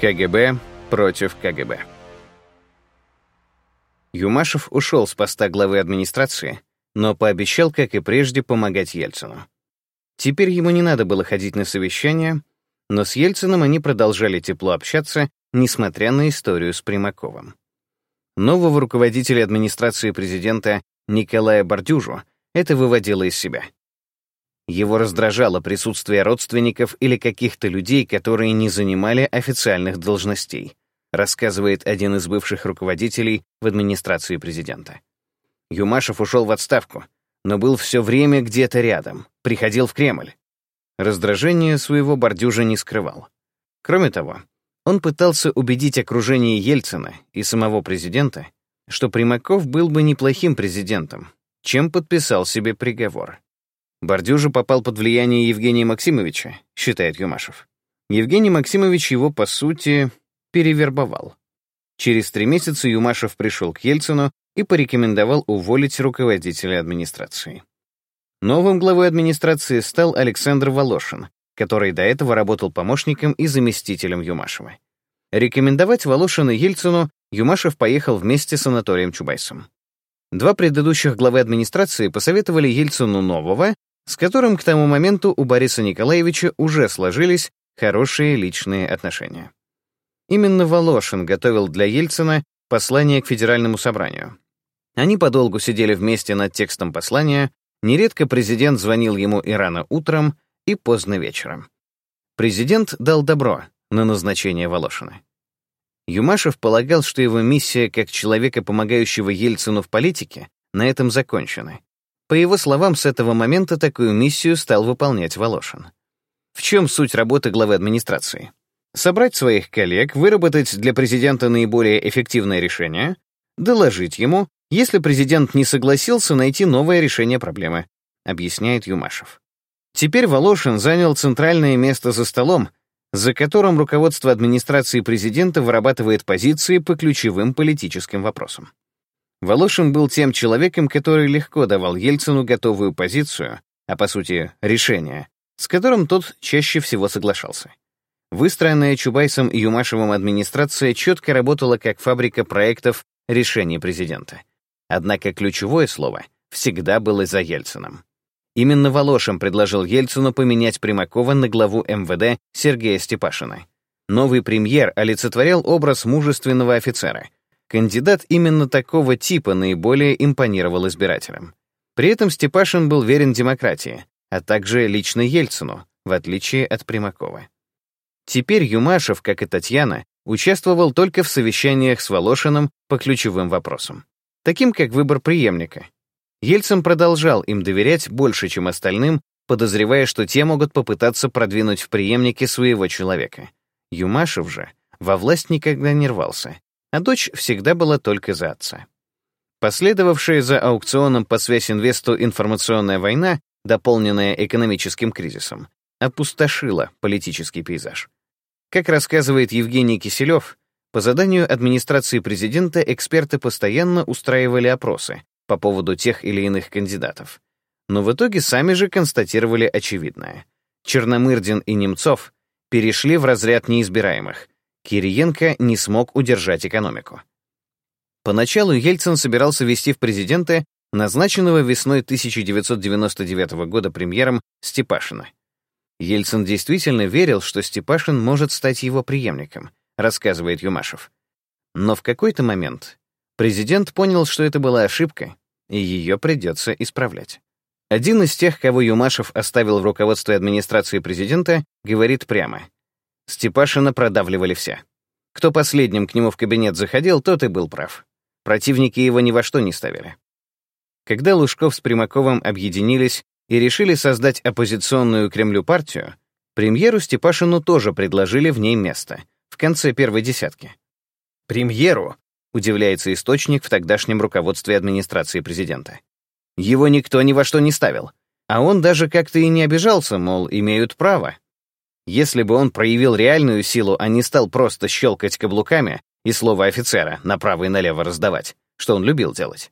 КГБ против КГБ. Юмашев ушел с поста главы администрации, но пообещал, как и прежде, помогать Ельцину. Теперь ему не надо было ходить на совещания, но с Ельциным они продолжали тепло общаться, несмотря на историю с Примаковым. Нового руководителя администрации президента Николая Бордюжу это выводило из себя. Его раздражало присутствие родственников или каких-то людей, которые не занимали официальных должностей, рассказывает один из бывших руководителей в администрации президента. Юмашев ушел в отставку, но был все время где-то рядом, приходил в Кремль. Раздражение своего Бордюжа не скрывал. Кроме того, он пытался убедить окружение Ельцина и самого президента, что Примаков был бы неплохим президентом, чем подписал себе приговор. Бордюжа попал под влияние Евгения Максимовича, считает Юмашев. Евгений Максимович его, по сути, перевербовал. Через три месяца Юмашев пришел к Ельцину и порекомендовал уволить руководителя администрации. Новым главой администрации стал Александр Волошин, который до этого работал помощником и заместителем Юмашева. Рекомендовать Волошина Ельцину Юмашев поехал вместе с Анатолием Чубайсом. Два предыдущих главы администрации посоветовали Ельцину нового, с которым к тому моменту у Бориса Николаевича уже сложились хорошие личные отношения. Именно Волошин готовил для Ельцина послание к Федеральному собранию. Они подолгу сидели вместе над текстом послания, нередко президент звонил ему и рано утром, и поздно вечером. Президент дал добро на назначение Волошина. Юмашев полагал, что его миссия как человека, помогающего Ельцину в политике, на этом закончена, по его словам, с этого момента такую миссию стал выполнять Волошин. В чем суть работы главы администрации? Собрать своих коллег, выработать для президента наиболее эффективное решение, доложить ему, если президент не согласился найти новое решение проблемы, объясняет Юмашев. Теперь Волошин занял центральное место за столом, за которым руководство администрации президента вырабатывает позиции по ключевым политическим вопросам. Волошин был тем человеком, который легко давал Ельцину готовую позицию, а по сути решение, с которым тот чаще всего соглашался. Выстроенная Чубайсом и Юмашевым администрация четко работала как фабрика проектов решений президента. Однако ключевое слово всегда было за Ельцином. Именно Волошин предложил Ельцину поменять Примакова на главу МВД Сергея Степашина. Новый премьер олицетворял образ мужественного офицера — Кандидат именно такого типа наиболее импонировал избирателям. При этом Степашин был верен демократии, а также лично Ельцину, в отличие от Примакова. Теперь Юмашев, как и Татьяна, участвовал только в совещаниях с Волошиным по ключевым вопросам, таким как выбор преемника. Ельцин продолжал им доверять больше, чем остальным, подозревая, что те могут попытаться продвинуть в преемнике своего человека. Юмашев же во власть никогда не рвался, а дочь всегда была только за отца. Последовавшая за аукционом по связь-инвесту информационная война, дополненная экономическим кризисом, опустошила политический пейзаж. Как рассказывает Евгений Киселев, по заданию администрации президента эксперты постоянно устраивали опросы по поводу тех или иных кандидатов. Но в итоге сами же констатировали очевидное. Черномырдин и Немцов перешли в разряд неизбираемых, Кириенко не смог удержать экономику. Поначалу Ельцин собирался вести в президенты назначенного весной 1999 года премьером Степашина. Ельцин действительно верил, что Степашин может стать его преемником, рассказывает Юмашев. Но в какой-то момент президент понял, что это была ошибка, и ее придется исправлять. Один из тех, кого Юмашев оставил в руководстве администрации президента, говорит прямо — Степашина продавливали все. Кто последним к нему в кабинет заходил, тот и был прав. Противники его ни во что не ставили. Когда Лужков с Примаковым объединились и решили создать оппозиционную Кремлю партию, премьеру Степашину тоже предложили в ней место, в конце первой десятки. Премьеру, удивляется источник в тогдашнем руководстве администрации президента. Его никто ни во что не ставил, а он даже как-то и не обижался, мол, имеют право. Если бы он проявил реальную силу, а не стал просто щелкать каблуками и слово офицера направо и налево раздавать, что он любил делать.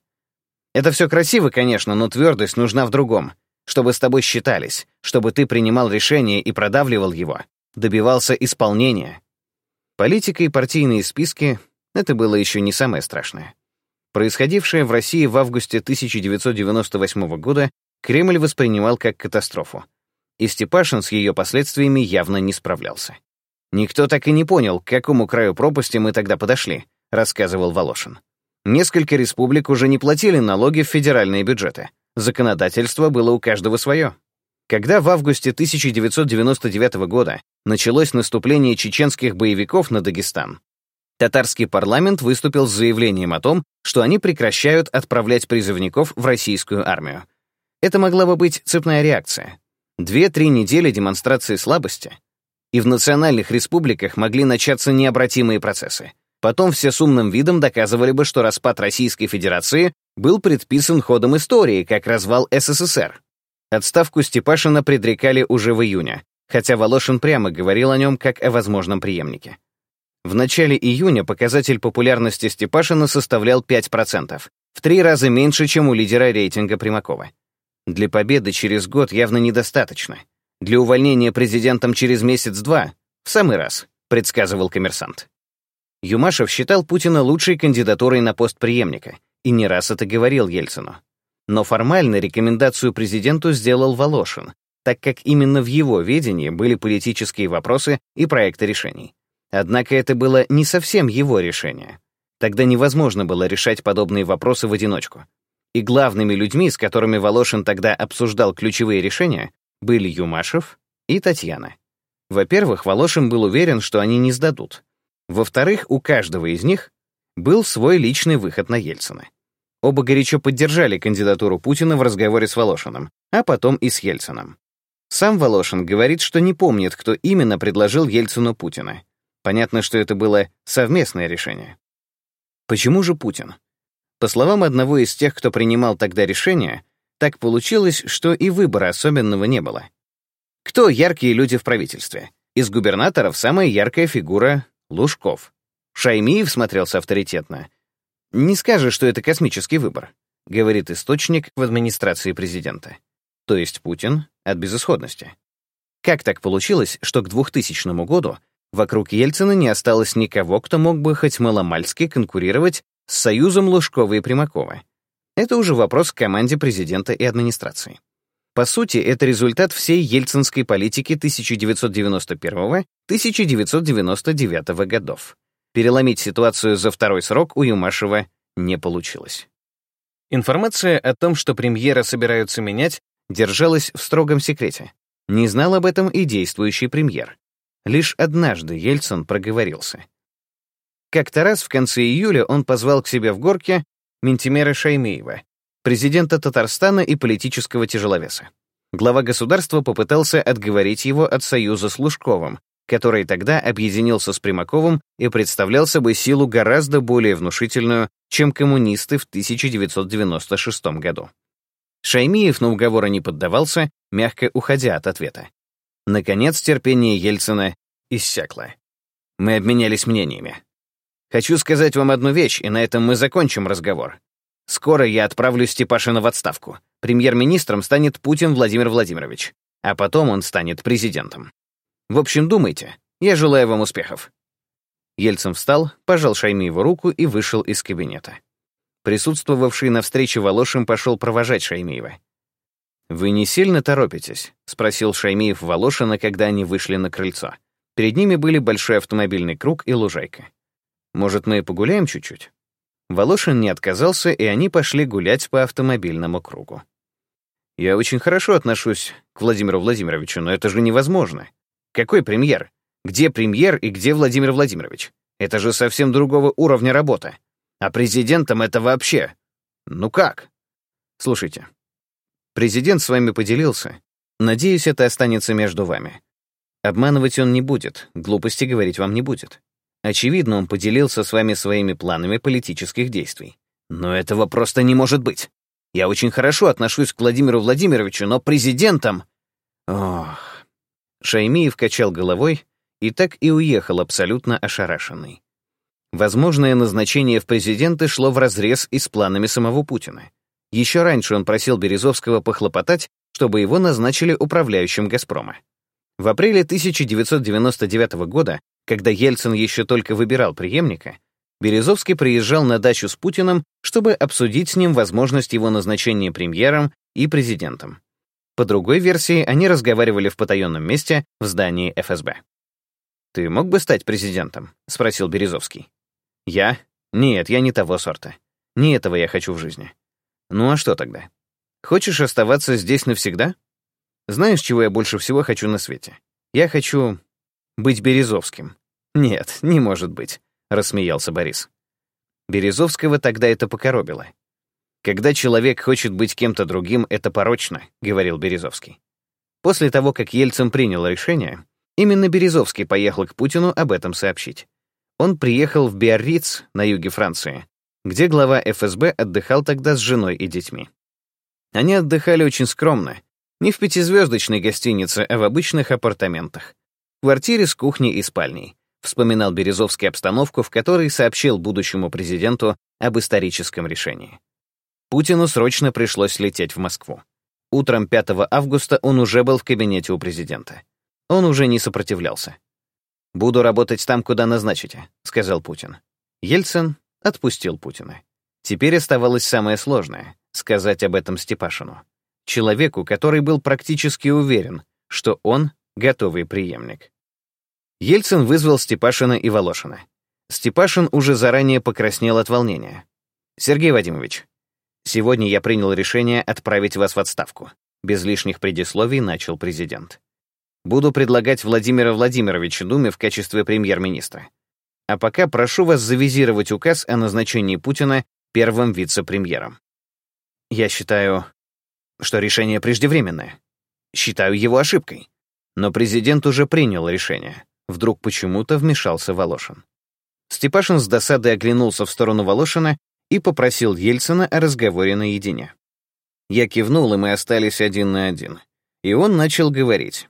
Это все красиво, конечно, но твердость нужна в другом. Чтобы с тобой считались, чтобы ты принимал решение и продавливал его, добивался исполнения. Политика и партийные списки — это было еще не самое страшное. Происходившее в России в августе 1998 года Кремль воспринимал как катастрофу, и Степашин с ее последствиями явно не справлялся. «Никто так и не понял, к какому краю пропасти мы тогда подошли», — рассказывал Волошин. «Несколько республик уже не платили налоги в федеральные бюджеты. Законодательство было у каждого свое. Когда в августе 1999 года началось наступление чеченских боевиков на Дагестан, татарский парламент выступил с заявлением о том, что они прекращают отправлять призывников в российскую армию. Это могла бы быть цепная реакция. Две-три недели демонстрации слабости, и в национальных республиках могли начаться необратимые процессы. Потом все с умным видом доказывали бы, что распад Российской Федерации был предписан ходом истории, как развал СССР. Отставку Степашина предрекали уже в июне, хотя Волошин прямо говорил о нем как о возможном преемнике. В начале июня показатель популярности Степашина составлял 5%, в три раза меньше, чем у лидера рейтинга Примакова. Для победы через год явно недостаточно. Для увольнения президентом через месяц-два — в самый раз, предсказывал коммерсант. Юмашев считал Путина лучшей кандидатурой на пост преемника и не раз это говорил Ельцину. Но формально рекомендацию президенту сделал Волошин, так как именно в его ведении были политические вопросы и проекты решений. Однако это было не совсем его решение. Тогда невозможно было решать подобные вопросы в одиночку. И главными людьми, с которыми Волошин тогда обсуждал ключевые решения, были Юмашев и Татьяна. Во-первых, Волошин был уверен, что они не сдадут. Во-вторых, у каждого из них был свой личный выход на Ельцина. Оба горячо поддержали кандидатуру Путина в разговоре с Волошиным, а потом и с Ельцином. Сам Волошин говорит, что не помнит, кто именно предложил Ельцину Путина. Понятно, что это было совместное решение. Почему же Путин? По словам одного из тех, кто принимал тогда решение, так получилось, что и выбора особенного не было. Кто яркие люди в правительстве? Из губернаторов самая яркая фигура — Лужков. Шаймиев смотрелся авторитетно, не скажешь, что это космический выбор, говорит источник в администрации президента. То есть Путин от безысходности. Как так получилось, что к 2000 году вокруг Ельцина не осталось никого, кто мог бы хоть маломальски конкурировать с союзом Лужкова и Примакова? Это уже вопрос к команде президента и администрации. По сути, это результат всей ельцинской политики 1991-1999 годов. Переломить ситуацию за второй срок у Юмашева не получилось. Информация о том, что премьера собираются менять, держалась в строгом секрете. Не знал об этом и действующий премьер. Лишь однажды Ельцин проговорился. Как-то раз в конце июля он позвал к себе в горке Ментимера Шаймеева, президента Татарстана и политического тяжеловеса. Глава государства попытался отговорить его от союза с Лужковым, который тогда объединился с Примаковым и представлял собой силу гораздо более внушительную, чем коммунисты в 1996 году. Шаймиев на уговоры не поддавался, мягко уходя от ответа. Наконец, терпение Ельцина иссякло. Мы обменялись мнениями. Хочу сказать вам одну вещь, и на этом мы закончим разговор. Скоро я отправлю Степашина в отставку. Премьер-министром станет Путин Владимир Владимирович, а потом он станет президентом. В общем, думайте. Я желаю вам успехов». Ельцин встал, пожал Шаймиеву руку и вышел из кабинета. Присутствовавший на встрече Волошин пошел провожать Шаймиева. «Вы не сильно торопитесь?» — спросил Шаймиев Волошина, когда они вышли на крыльцо. Перед ними были большой автомобильный круг и лужайка. «Может, мы погуляем чуть-чуть?» Волошин не отказался, и они пошли гулять по автомобильному кругу. «Я очень хорошо отношусь к Владимиру Владимировичу, но это же невозможно. Какой премьер? Где премьер и где Владимир Владимирович? Это же совсем другого уровня работа. А президентом это вообще... Ну как? Слушайте, президент с вами поделился. Надеюсь, это останется между вами. Обманывать он не будет, глупости говорить вам не будет. Очевидно, он поделился с вами своими планами политических действий. Но этого просто не может быть. Я очень хорошо отношусь к Владимиру Владимировичу, но президентом... Ох... Шаймиев качал головой и так и уехал абсолютно ошарашенный. Возможное назначение в президенты шло вразрез и с планами самого Путина. Еще раньше он просил Березовского похлопотать, чтобы его назначили управляющим «Газпрома». В апреле 1999 года Когда Ельцин еще только выбирал преемника, Березовский приезжал на дачу с Путиным, чтобы обсудить с ним возможность его назначения премьером и президентом. По другой версии, они разговаривали в потаенном месте в здании ФСБ. «Ты мог бы стать президентом?» — спросил Березовский. «Я? Нет, я не того сорта. Не этого я хочу в жизни. Ну а что тогда? Хочешь оставаться здесь навсегда? Знаешь, чего я больше всего хочу на свете? Я хочу быть Березовским. Нет, не может быть, рассмеялся Борис. Березовского тогда это покоробило. Когда человек хочет быть кем-то другим, это порочно, говорил Березовский. После того, как Ельцин принял решение, именно Березовский поехал к Путину об этом сообщить. Он приехал в Биарриц на юге Франции, где глава ФСБ отдыхал тогда с женой и детьми. Они отдыхали очень скромно, не в пятизвездочной гостинице, а в обычных апартаментах. Квартире с кухней и спальней. Вспоминал Березовский обстановку, в которой сообщил будущему президенту об историческом решении. Путину срочно пришлось лететь в Москву. Утром 5 августа он уже был в кабинете у президента. Он уже не сопротивлялся. «Буду работать там, куда назначите», — сказал Путин. Ельцин отпустил Путина. Теперь оставалось самое сложное — сказать об этом Степашину. Человеку, который был практически уверен, что он — готовый преемник. Ельцин вызвал Степашина и Волошина. Степашин уже заранее покраснел от волнения. «Сергей Вадимович, сегодня я принял решение отправить вас в отставку», без лишних предисловий начал президент. «Буду предлагать Владимира Владимировича Думе в качестве премьер-министра. А пока прошу вас завизировать указ о назначении Путина первым вице-премьером. Я считаю, что решение преждевременное. Считаю его ошибкой. Но президент уже принял решение. Вдруг почему-то вмешался Волошин. Степашин с досадой оглянулся в сторону Волошина и попросил Ельцина о разговоре наедине. Я кивнул, и мы остались один на один. И он начал говорить.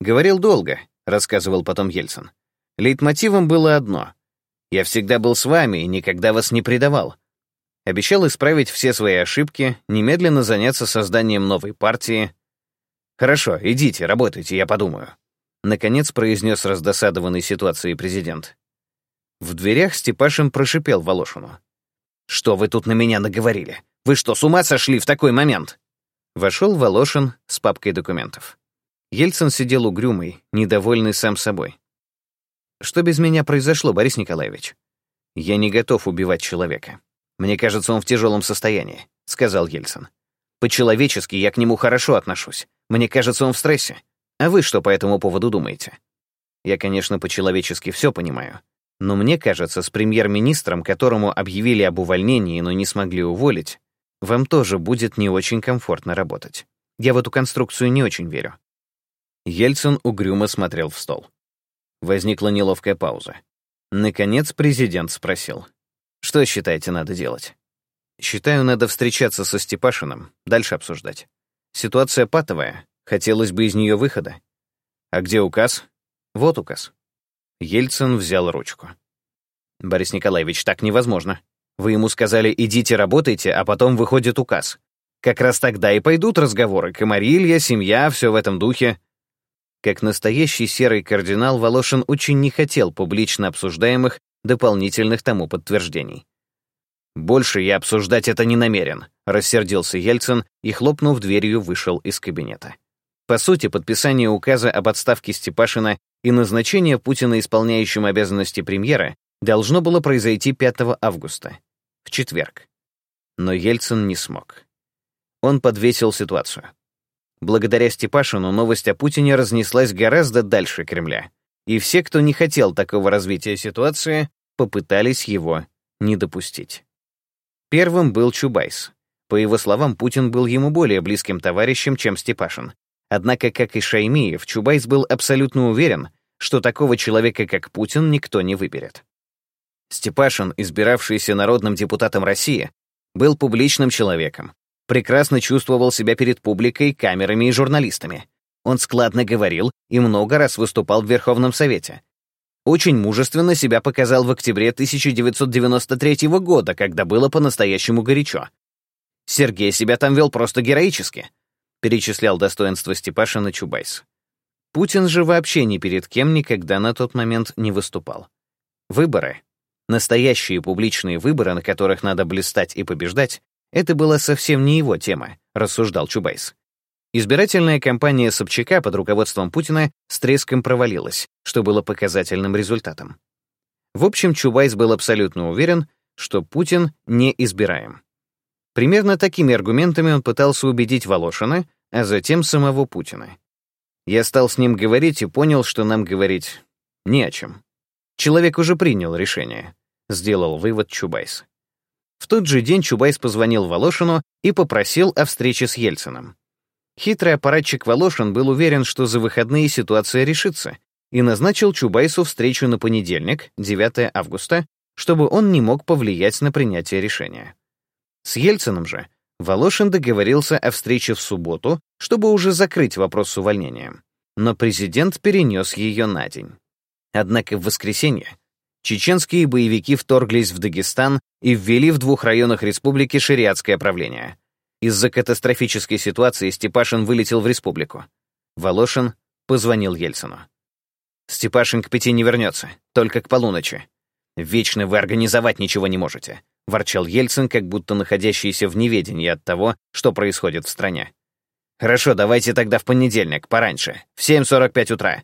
Говорил долго, рассказывал потом Ельцин. Лейтмотивом было одно я всегда был с вами и никогда вас не предавал. Обещал исправить все свои ошибки, немедленно заняться созданием новой партии. Хорошо, идите, работайте, я подумаю. Наконец произнес раздосадованный ситуацией президент. В дверях Степашин прошипел Волошину. «Что вы тут на меня наговорили? Вы что, с ума сошли в такой момент?» Вошел Волошин с папкой документов. Ельцин сидел угрюмый, недовольный сам собой. Что без меня произошло, Борис Николаевич? Я не готов убивать человека. Мне кажется, он в тяжелом состоянии, сказал Ельцин. По-человечески я к нему хорошо отношусь. Мне кажется, он в стрессе. А вы что по этому поводу думаете? Я, конечно, по-человечески все понимаю. Но мне кажется, с премьер-министром, которому объявили об увольнении, но не смогли уволить, вам тоже будет не очень комфортно работать. Я в эту конструкцию не очень верю. Ельцин угрюмо смотрел в стол. Возникла неловкая пауза. Наконец президент спросил. «Что считаете надо делать?» «Считаю, надо встречаться со Степашиным, дальше обсуждать. Ситуация патовая, хотелось бы из нее выхода. А где указ?» «Вот указ». Ельцин взял ручку. «Борис Николаевич, так невозможно. Вы ему сказали, идите работайте, а потом выходит указ. Как раз тогда и пойдут разговоры. Комарилья, семья, все в этом духе. Как настоящий серый кардинал, Волошин очень не хотел публично обсуждаемых дополнительных тому подтверждений. «Больше я обсуждать это не намерен», — рассердился Ельцин и, хлопнув дверью, вышел из кабинета. По сути, подписание указа об отставке Степашина и назначение Путина исполняющим обязанности премьера должно было произойти 5 августа, в четверг. Но Ельцин не смог. Он подвесил ситуацию. Благодаря Степашину новость о Путине разнеслась гораздо дальше Кремля, и все, кто не хотел такого развития ситуации, попытались его не допустить. Первым был Чубайс. По его словам, Путин был ему более близким товарищем, чем Степашин. Однако, как и Шаймиев, Чубайс был абсолютно уверен, что такого человека, как Путин, никто не выберет. Степашин, избиравшийся народным депутатом России, был публичным человеком, прекрасно чувствовал себя перед публикой, камерами и журналистами. Он складно говорил и много раз выступал в Верховном Совете. Очень мужественно себя показал в октябре 1993 года, когда было по-настоящему горячо. Сергей себя там вел просто героически, перечислял достоинства Степашина Чубайс. Путин же вообще ни перед кем никогда на тот момент не выступал. Выборы, настоящие публичные выборы, на которых надо блистать и побеждать, это была совсем не его тема, рассуждал Чубайс. Избирательная кампания Собчака под руководством Путина с треском провалилась, что было показательным результатом. В общем, Чубайс был абсолютно уверен, что Путин не избираем. Примерно такими аргументами он пытался убедить Волошина, а затем самого Путина. Я стал с ним говорить и понял, что нам говорить не о чем. Человек уже принял решение, сделал вывод Чубайс. В тот же день Чубайс позвонил Волошину и попросил о встрече с Ельциным. Хитрый аппаратчик Волошин был уверен, что за выходные ситуация решится, и назначил Чубайсу встречу на понедельник, 9 августа, чтобы он не мог повлиять на принятие решения. С Ельциным же Волошин договорился о встрече в субботу, чтобы уже закрыть вопрос с увольнением. Но президент перенес ее на день. Однако в воскресенье чеченские боевики вторглись в Дагестан и ввели в двух районах республики шариатское правление. Из-за катастрофической ситуации Степашин вылетел в республику. Волошин позвонил Ельцину. «Степашин к пяти не вернется, только к полуночи. Вечно вы организовать ничего не можете ворчал Ельцин, как будто находящийся в неведении от того, что происходит в стране. «Хорошо, давайте тогда в понедельник, пораньше, в 7.45 утра.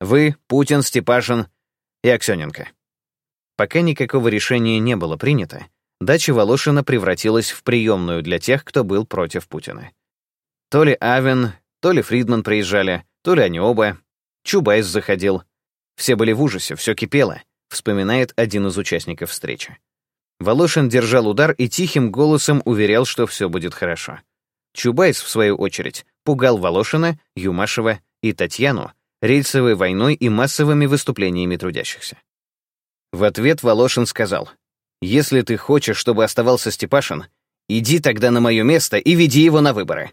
Вы, Путин, Степашин и Аксененко». Пока никакого решения не было принято, дача Волошина превратилась в приемную для тех, кто был против Путина. То ли Авен, то ли Фридман приезжали, то ли они оба. Чубайс заходил. Все были в ужасе, все кипело, вспоминает один из участников встречи. Волошин держал удар и тихим голосом уверял, что все будет хорошо. Чубайс, в свою очередь, пугал Волошина, Юмашева и Татьяну рельсовой войной и массовыми выступлениями трудящихся. В ответ Волошин сказал, «Если ты хочешь, чтобы оставался Степашин, иди тогда на мое место и веди его на выборы».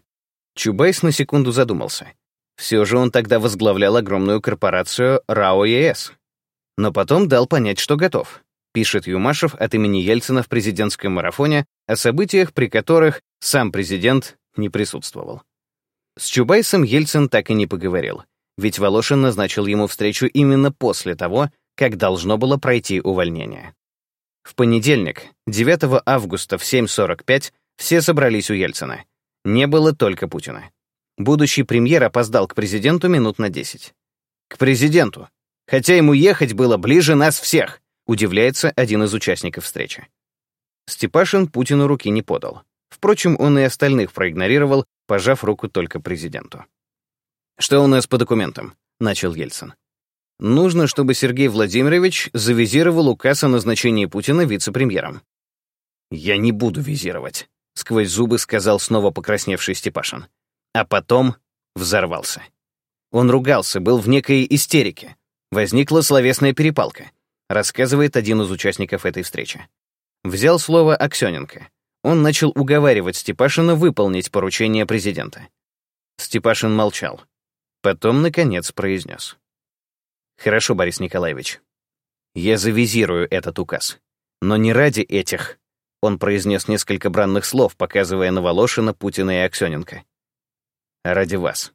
Чубайс на секунду задумался. Все же он тогда возглавлял огромную корпорацию РАО ЕС. Но потом дал понять, что готов пишет Юмашев от имени Ельцина в президентском марафоне о событиях, при которых сам президент не присутствовал. С Чубайсом Ельцин так и не поговорил, ведь Волошин назначил ему встречу именно после того, как должно было пройти увольнение. В понедельник, 9 августа в 7.45, все собрались у Ельцина. Не было только Путина. Будущий премьер опоздал к президенту минут на 10. К президенту. Хотя ему ехать было ближе нас всех. Удивляется один из участников встречи. Степашин Путину руки не подал. Впрочем, он и остальных проигнорировал, пожав руку только президенту. «Что у нас по документам?» — начал Ельцин. «Нужно, чтобы Сергей Владимирович завизировал указ о назначении Путина вице-премьером». «Я не буду визировать», — сквозь зубы сказал снова покрасневший Степашин. А потом взорвался. Он ругался, был в некой истерике. Возникла словесная перепалка рассказывает один из участников этой встречи. Взял слово Аксененко. Он начал уговаривать Степашина выполнить поручение президента. Степашин молчал. Потом, наконец, произнес. «Хорошо, Борис Николаевич. Я завизирую этот указ. Но не ради этих...» Он произнес несколько бранных слов, показывая на Волошина, Путина и Аксененко. «А ради вас».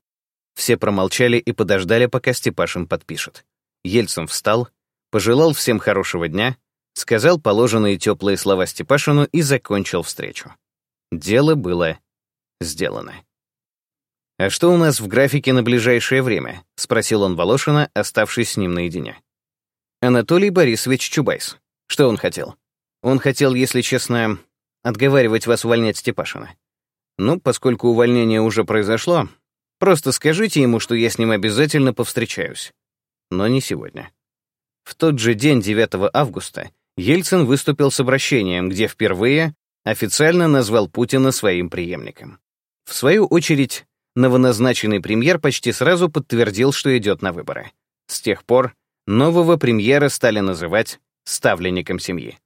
Все промолчали и подождали, пока Степашин подпишет. Ельцин встал, пожелал всем хорошего дня, сказал положенные теплые слова Степашину и закончил встречу. Дело было сделано. «А что у нас в графике на ближайшее время?» — спросил он Волошина, оставшись с ним наедине. Анатолий Борисович Чубайс. Что он хотел? Он хотел, если честно, отговаривать вас увольнять Степашина. Ну, поскольку увольнение уже произошло, просто скажите ему, что я с ним обязательно повстречаюсь. Но не сегодня. В тот же день, 9 августа, Ельцин выступил с обращением, где впервые официально назвал Путина своим преемником. В свою очередь, новоназначенный премьер почти сразу подтвердил, что идет на выборы. С тех пор нового премьера стали называть ставленником семьи.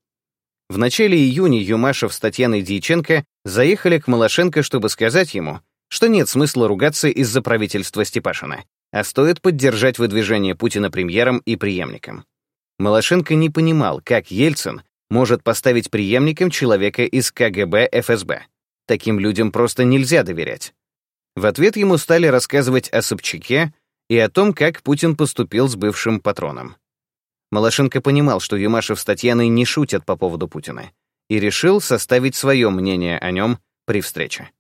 В начале июня Юмашев с Татьяной Дьяченко заехали к Малашенко, чтобы сказать ему, что нет смысла ругаться из-за правительства Степашина, а стоит поддержать выдвижение Путина премьером и преемником. Малашенко не понимал, как Ельцин может поставить преемником человека из КГБ ФСБ. Таким людям просто нельзя доверять. В ответ ему стали рассказывать о Собчаке и о том, как Путин поступил с бывшим патроном. Малашенко понимал, что Юмашев с Татьяной не шутят по поводу Путина, и решил составить свое мнение о нем при встрече.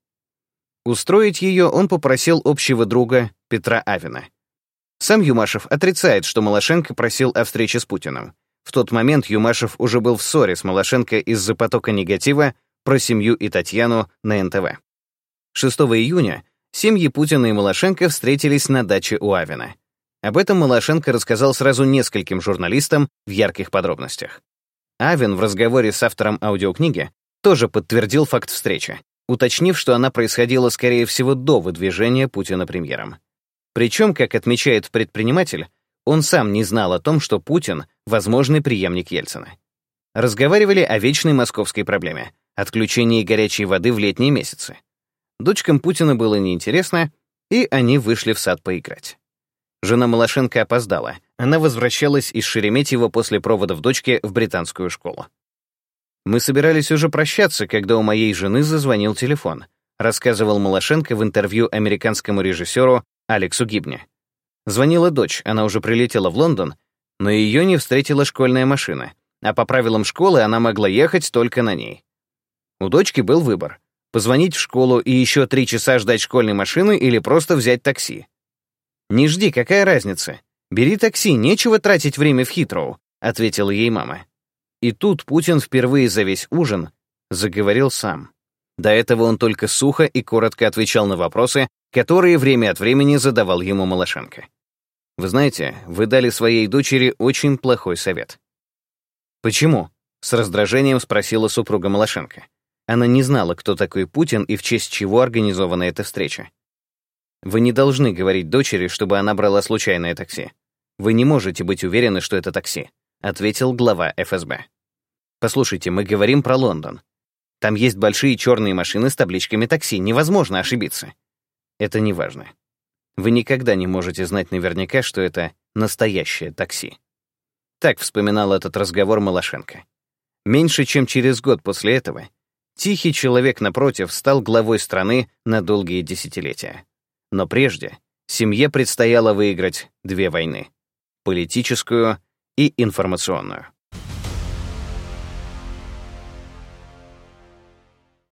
Устроить ее он попросил общего друга Петра Авина. Сам Юмашев отрицает, что Малашенко просил о встрече с Путиным. В тот момент Юмашев уже был в ссоре с Малашенко из-за потока негатива про семью и Татьяну на НТВ. 6 июня семьи Путина и Малашенко встретились на даче у Авина. Об этом Малашенко рассказал сразу нескольким журналистам в ярких подробностях. Авин в разговоре с автором аудиокниги тоже подтвердил факт встречи, уточнив, что она происходила, скорее всего, до выдвижения Путина премьером. Причем, как отмечает предприниматель, он сам не знал о том, что Путин — возможный преемник Ельцина. Разговаривали о вечной московской проблеме — отключении горячей воды в летние месяцы. Дочкам Путина было неинтересно, и они вышли в сад поиграть. Жена Малашенко опоздала. Она возвращалась из Шереметьево после проводов дочки в британскую школу. «Мы собирались уже прощаться, когда у моей жены зазвонил телефон», рассказывал Малашенко в интервью американскому режиссеру Алексу Гибне. Звонила дочь, она уже прилетела в Лондон, но ее не встретила школьная машина, а по правилам школы она могла ехать только на ней. У дочки был выбор — позвонить в школу и еще три часа ждать школьной машины или просто взять такси. «Не жди, какая разница? Бери такси, нечего тратить время в Хитроу», — ответила ей мама. И тут Путин впервые за весь ужин заговорил сам. До этого он только сухо и коротко отвечал на вопросы, которые время от времени задавал ему Малашенко. «Вы знаете, вы дали своей дочери очень плохой совет». «Почему?» — с раздражением спросила супруга Малашенко. Она не знала, кто такой Путин и в честь чего организована эта встреча. Вы не должны говорить дочери, чтобы она брала случайное такси. Вы не можете быть уверены, что это такси, ответил глава ФСБ. Послушайте, мы говорим про Лондон. Там есть большие черные машины с табличками такси, невозможно ошибиться. Это не важно. Вы никогда не можете знать наверняка, что это настоящее такси. Так вспоминал этот разговор Малашенко. Меньше чем через год после этого тихий человек напротив стал главой страны на долгие десятилетия. Но прежде семье предстояло выиграть две войны — политическую и информационную.